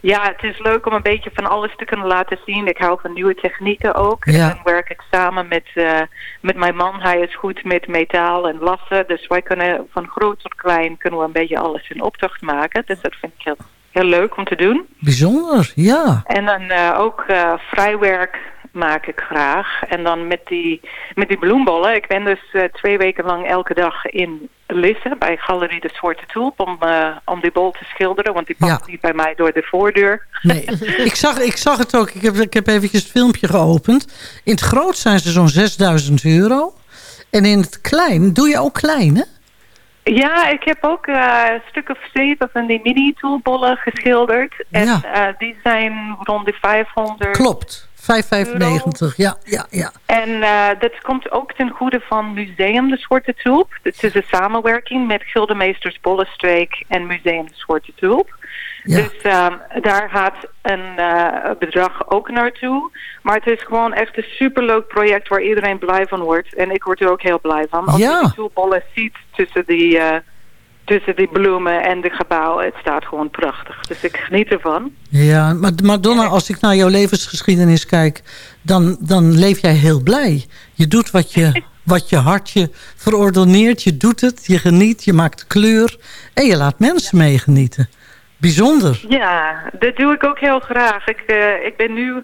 ja, het is leuk om een beetje van alles te kunnen laten zien. Ik hou van nieuwe technieken ook. Ja. En dan werk ik samen met, eh, met mijn man. Hij is goed met metaal en lassen. Dus wij kunnen van groot tot klein kunnen we een beetje alles in opdracht maken. Dus dat vind ik heel, heel leuk om te doen. Bijzonder, ja. En dan eh, ook vrijwerk maak ik graag. En dan met die, met die bloembollen. Ik ben dus eh, twee weken lang elke dag in Lisse bij Galerie de Zwarte Tulp om, eh, om die bol te schilderen. Want die past niet bij mij door de voordeur. Nee, ik zag, ik zag het ook. Ik heb, ik heb eventjes het filmpje geopend. In het groot zijn ze zo'n 6000 euro. En in het klein, doe je ook klein, hè? Ja, ik heb ook eh, een stuk of zeven van die mini-toolbollen geschilderd. En Ja. die zijn rond de 500. Klopt. 5,95. Ja, ja, ja. En eh, dat komt ook ten goede van Museum de Zwarte Tulp. Het is een samenwerking met Gildemeesters Bollenstreek en Museum de Zwarte Tulp. Dus ehm, daar gaat een eh, bedrag ook naartoe. Maar het is gewoon echt een superleuk project waar iedereen blij van wordt. En ik word er ook heel blij van. Als Ja. je die tulpbollen ziet tussen die, eh, tussen die bloemen en de gebouwen, het staat gewoon prachtig. Dus ik geniet ervan. Ja, maar, maar Donna, als ik naar jouw levensgeschiedenis kijk... Dan, dan leef jij heel blij. Je doet wat je, wat je hartje verordoneert. Je doet het, je geniet, je maakt kleur. En je laat mensen meegenieten. Bijzonder. Ja, dat doe ik ook heel graag. Ik, eh, ik ben nu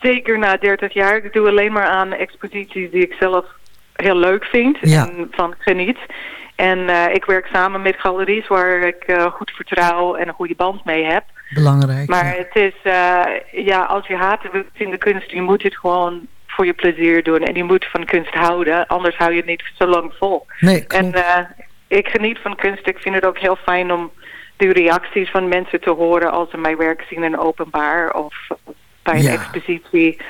zeker na 30 jaar, ik doe alleen maar aan exposities die ik zelf heel leuk vind Ja. en van geniet. En eh, ik werk samen met galeries waar ik eh, goed vertrouw en een goede band mee heb. Belangrijk. Maar het is, eh, ja, als je haat wilt in de kunst, je moet het gewoon voor je plezier doen. En je moet van kunst houden, anders hou je het niet zo lang vol. Nee, En ik geniet van kunst. Ik vind het ook heel fijn om de reacties van mensen te horen als ze mijn werk zien in openbaar of bij een Ja. expositie.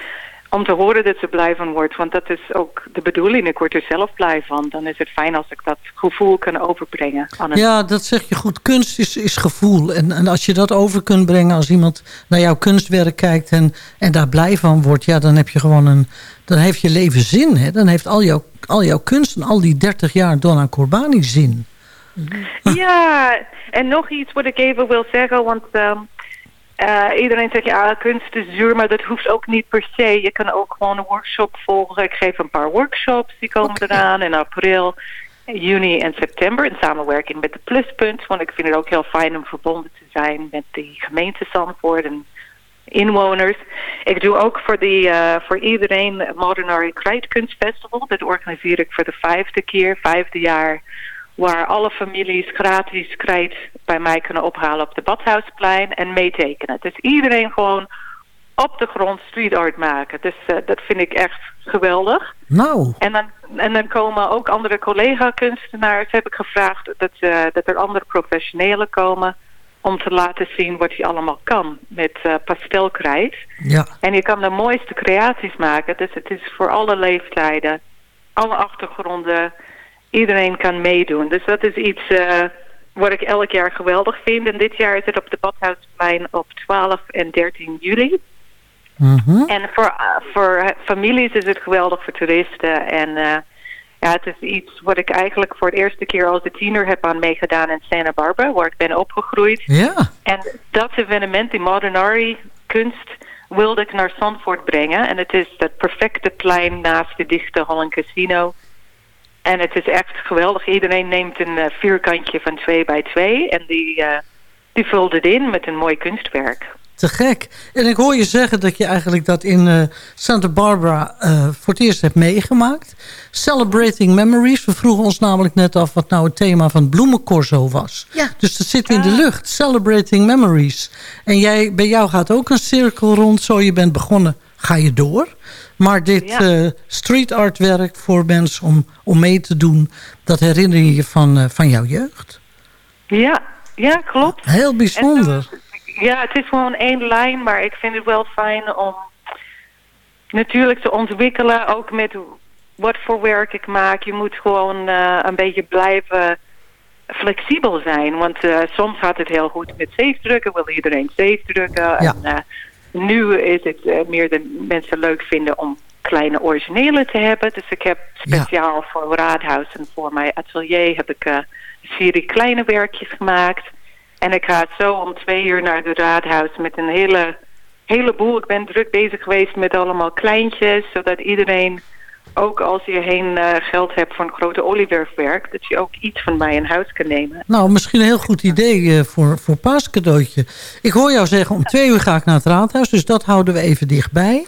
Om te horen dat ze blij van wordt. Want dat is ook de bedoeling. Ik word er zelf blij van. Dan is het fijn als ik dat gevoel kan overbrengen. Aan een Ja, dat zeg je goed. Kunst is, is gevoel. En, en als je dat over kunt brengen als iemand naar jouw kunstwerk kijkt... en, en daar blij van wordt, ja, dan heb je gewoon een... dan heeft je leven zin. Hè? Dan heeft al jouw, al jouw kunst en al die 30 jaar Donna Corbani zin. Ja, en nog iets wat ik even wil zeggen, want ehm, eh, iedereen zegt ja, kunst is duur, maar dat hoeft ook niet per se. Je kan ook gewoon een workshop volgen. Ik geef een paar workshops, die komen eraan in april, juni en september in samenwerking met de Pluspunt. Want ik vind het ook heel fijn om verbonden te zijn met de gemeente Zandvoort en inwoners. Ik doe ook voor, die, eh, voor iedereen Modern Art Krijtkunstfestival. Dat organiseer ik voor de vijfde keer, vijfde jaar Waar alle families gratis krijt bij mij kunnen ophalen op de Badhuisplein en meetekenen. Dus iedereen gewoon op de grond street art maken. Dus eh, dat vind ik echt geweldig. Nou. En dan, en dan komen ook andere collega-kunstenaars, heb ik gevraagd, dat, eh, dat er andere professionelen komen om te laten zien wat je allemaal kan met eh pastelkrijt. Ja. En je kan de mooiste creaties maken. Dus het is voor alle leeftijden, alle achtergronden. Iedereen kan meedoen. Dus dat is iets eh, wat ik elk jaar geweldig vind. En dit jaar is het op de Badhuisplein op 12 en 13 juli. Mhm. En voor, eh, voor families is het geweldig voor toeristen. En eh, ja, het is iets wat ik eigenlijk voor het eerste keer als de tiener heb aan meegedaan in Santa Barbara, waar ik ben opgegroeid. Ja. En dat evenement, die Modern Art kunst, wilde ik naar Zandvoort brengen. En het is het perfecte plein naast de dichte Holland Casino. En het is echt geweldig. Iedereen neemt een eh, vierkantje van twee bij twee en die, eh, die vult het in met een mooi kunstwerk. Te gek. En ik hoor je zeggen dat je eigenlijk dat in eh, Santa Barbara eh, voor het eerst hebt meegemaakt. Celebrating Memories. We vroegen ons namelijk net af wat nou het thema van het bloemencorso was. Ja. Dus dat zit in de lucht. Celebrating Memories. En jij, bij jou gaat ook een cirkel rond. Zo je bent begonnen, ga je door. Maar dit Ja. eh, street art werk voor mensen om, om mee te doen... dat herinner je je van, eh, van jouw jeugd. Ja, ja klopt. Heel bijzonder. Ja, het is gewoon één lijn, maar ik vind het wel fijn om natuurlijk te ontwikkelen, ook met wat voor werk ik maak. Je moet gewoon eh, een beetje blijven flexibel zijn, want soms gaat het heel goed met zeefdrukken, wil iedereen zeefdrukken. Ja. En nu is het eh, meer dat mensen leuk vinden om kleine originele te hebben. Dus ik heb speciaal voor Raadhuis en voor mijn atelier heb ik eh, een serie kleine werkjes gemaakt. En ik ga zo om twee uur naar het raadhuis met een hele, heleboel. Ik ben druk bezig geweest met allemaal kleintjes, zodat iedereen, ook als je geen eh, geld hebt voor een grote olieverfwerk, dat je ook iets van mij in huis kan nemen. Nou, misschien een heel goed idee eh, voor, voor paascadeautje. Ik hoor jou zeggen, om twee uur ga ik naar het raadhuis. Dus dat houden we even dichtbij.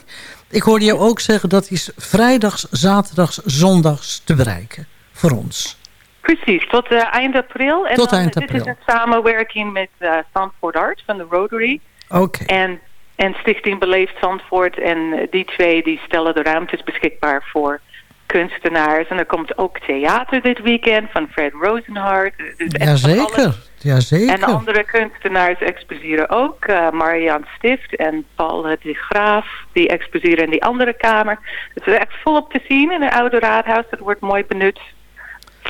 Ik hoorde jou ook zeggen, dat is vrijdags, zaterdags, zondags te bereiken. Voor ons. Precies, tot eh, eind april. En Tot dan, eind Dit april. is een samenwerking met uh, Zandvoort Art van de Rotary. Oké. En, en Stichting Beleefd Zandvoort. En eh, die twee die stellen de ruimtes beschikbaar voor kunstenaars. En er komt ook theater dit weekend van Fred Rosenhart. Dus alles. Jazeker. Jazeker. En andere kunstenaars exposeren ook. eh Marianne Stift en Paul de Graaf. Die exposeren in die andere kamer. Het is echt volop te zien in het oude raadhuis. Het wordt mooi benut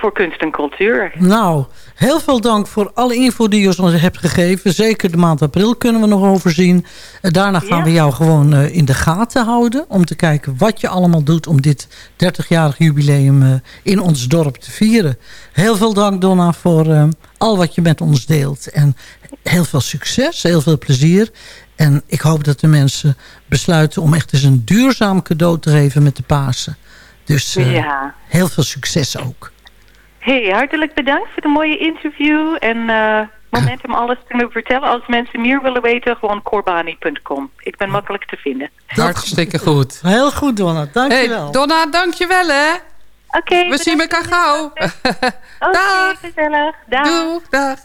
voor kunst en cultuur. Nou, heel veel dank voor alle info die je ons hebt gegeven. Zeker de maand april kunnen we nog overzien. En daarna gaan Ja. we jou gewoon eh, in de gaten houden. Om te kijken wat je allemaal doet om dit 30-jarig jubileum eh, in ons dorp te vieren. Heel veel dank Donna voor eh, al wat je met ons deelt. En heel veel succes, heel veel plezier. En ik hoop dat de mensen besluiten om echt eens een duurzaam cadeau te geven met de Pasen. Dus eh, Ja. heel veel succes ook. Hey, hartelijk bedankt voor de mooie interview. En eh moment om alles te kunnen vertellen. Als mensen meer willen weten, gewoon corbani.com. Ik ben makkelijk te vinden. Hartstikke goed. Heel goed, Donna. Dankjewel. Hey, Donna, dankjewel hè. Oké. We zien elkaar gauw. Oké, gezellig. Dag. Doeg, dag.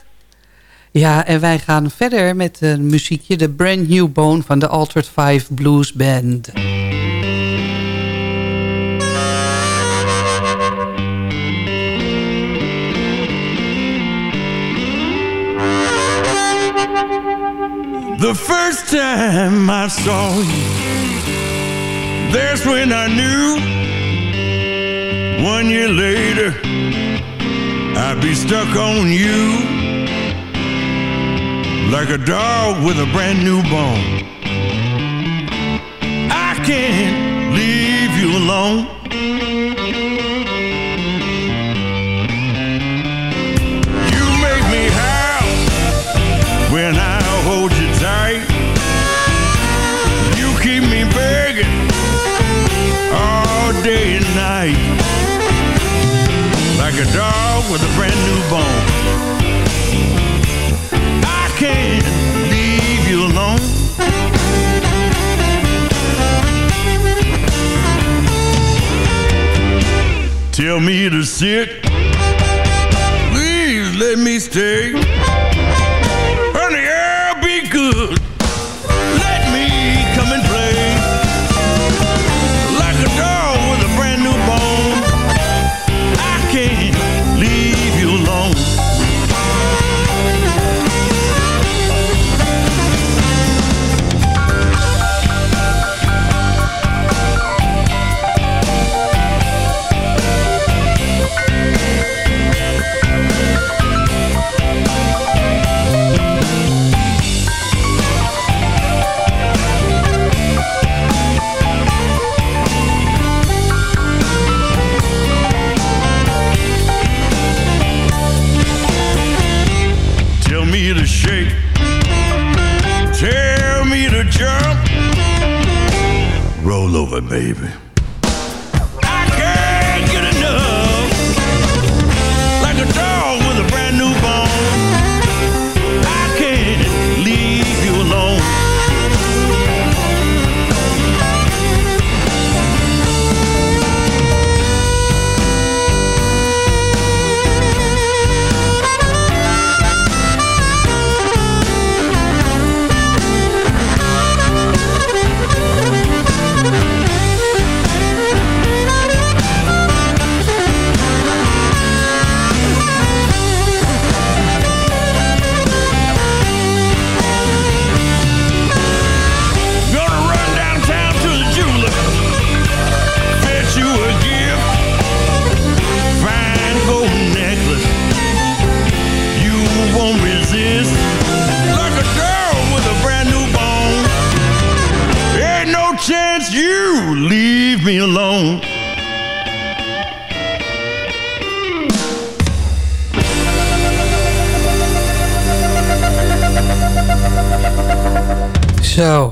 Ja, en wij gaan verder met een muziekje. De Brand New Bone van de Altered Five Blues Band. The first time I saw you, that's when I knew. One year later, I'd be stuck on you like a dog with a brand new bone. I can't leave you alone. Bone. I can't leave you alone. Tell me to sit, Please let me stay. Roll over,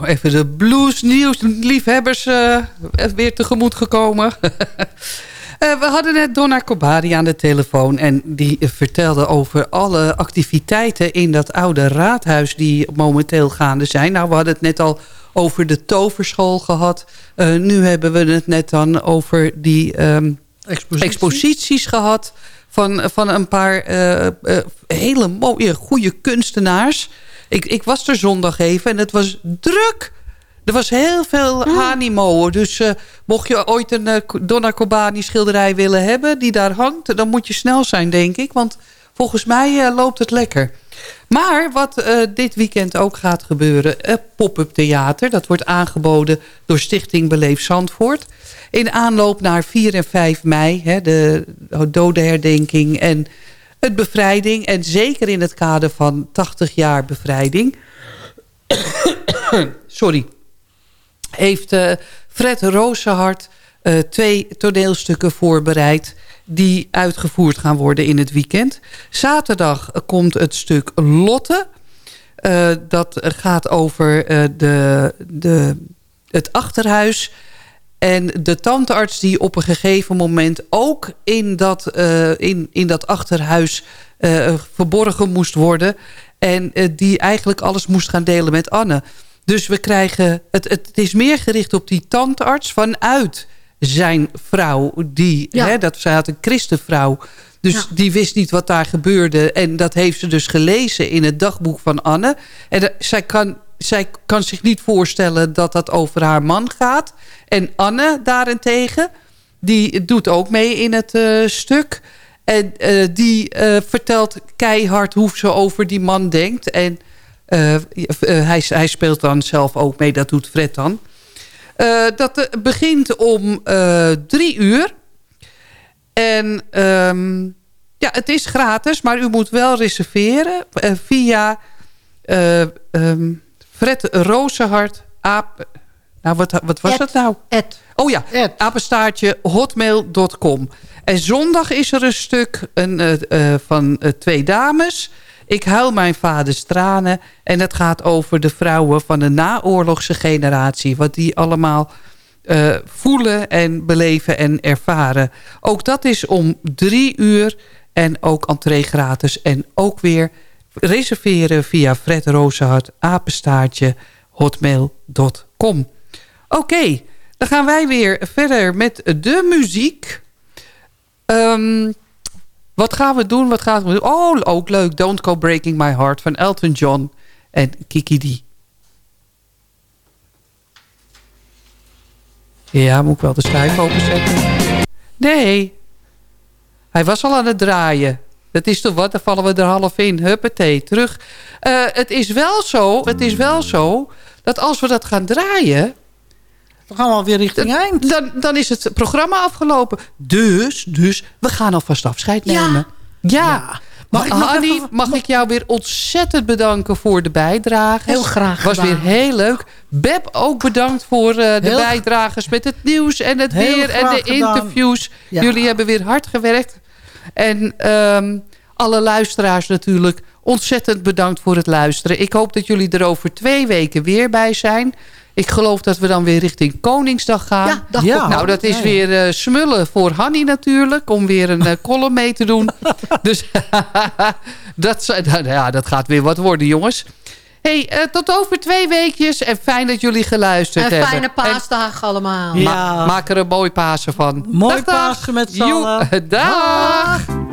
Zo, even de blues nieuws liefhebbers eh, weer tegemoet gekomen. Eh, we hadden net Donna Kobari aan de telefoon... en die vertelde over alle activiteiten in dat oude raadhuis... die momenteel gaande zijn. Nou, we hadden het net al over de toverschool gehad. Eh, nu hebben we het net dan over die ehm, exposities gehad... Van, van een paar hele mooie, goede kunstenaars. Ik, ik was er zondag even en het was druk... Er was heel veel animo. Dus eh, mocht je ooit een eh, Donna Kobani schilderij willen hebben... die daar hangt, dan moet je snel zijn, denk ik. Want volgens mij eh, loopt het lekker. Maar wat dit weekend ook gaat gebeuren... pop-up theater. Dat wordt aangeboden door Stichting Beleef Zandvoort. In aanloop naar 4 en 5 mei. Hè, de dodenherdenking en het bevrijding. En zeker in het kader van 80 jaar bevrijding. Sorry heeft eh, Fred Rozenhart eh, twee toneelstukken voorbereid... die uitgevoerd gaan worden in het weekend. Zaterdag komt het stuk Lotte. Eh, dat gaat over de, de, het achterhuis... En de tandarts die op een gegeven moment ook in dat, eh, in, in dat achterhuis eh, verborgen moest worden. En eh, die eigenlijk alles moest gaan delen met Anne. Dus we krijgen, het, het is meer gericht op die tandarts vanuit zijn vrouw. Die, hè, dat, zij had een christenvrouw. Dus die wist niet wat daar gebeurde. En dat heeft ze dus gelezen in het dagboek van Anne. En zij kan, zij kan zich niet voorstellen dat dat over haar man gaat. En Anne daarentegen, die doet ook mee in het eh, stuk. En eh, die eh, vertelt keihard hoe ze over die man denkt. En hij, hij speelt dan zelf ook mee, dat doet Fred dan. Dat begint om drie uur. En ehm, ja, het is gratis, maar u moet wel reserveren via eh, ehm, Fred Rozenhart. Aap, nou, wat, wat was Ed. dat nou? Ed. Oh ja, apenstaartje hotmail.com. En zondag is er een stuk een, eh, eh, van eh, twee dames. Ik huil mijn vaders tranen. En het gaat over de vrouwen van de naoorlogse generatie. Wat die allemaal voelen en beleven en ervaren. Ook dat is om drie uur. En ook entree gratis. En ook weer reserveren via Fred Rozenhart, apenstaartje, hotmail.com. Oké, dan gaan wij weer verder met de muziek. Ehm, Wat gaan we doen? Wat gaan we doen? Oh, ook leuk. Don't Go Breaking My Heart van Elton John en Kiki D. Ja, moet ik wel de schijf openzetten? Nee. Hij was al aan het draaien. Dat is toch wat? Dan vallen we er half in. Huppatee, terug. Eh, het is wel zo, het is wel zo... dat als we dat gaan draaien... Dan gaan we alweer richting dan, eind. Dan, dan is het programma afgelopen. Dus, dus, we gaan alvast afscheid nemen. Ja. Ja. Mag Hanny, even- mag ik jou weer ontzettend bedanken voor de bijdrage. Heel graag Was gedaan. weer heel leuk. Beb, ook bedankt voor eh, de Heel- bijdrages met het nieuws en het Heel weer en de gedaan. interviews. Ja. Jullie hebben weer hard gewerkt. En ehm, alle luisteraars natuurlijk ontzettend bedankt voor het luisteren. Ik hoop dat jullie er over twee weken weer bij zijn. Ik geloof dat we dan weer richting Koningsdag gaan. Ja, dag Ja. komt Nou, dat is weer eh, smullen voor Hanny natuurlijk. Om weer een eh, column mee te doen. dus dat, ja, dat gaat weer wat worden, jongens. Hey, eh, tot over twee weekjes. En fijn dat jullie geluisterd En hebben. fijne paasdagen allemaal. En ma- Ja. maak er een mooi Pasen van. Mooi Dag, dag. Pasen met z'n allen. Dag. Don't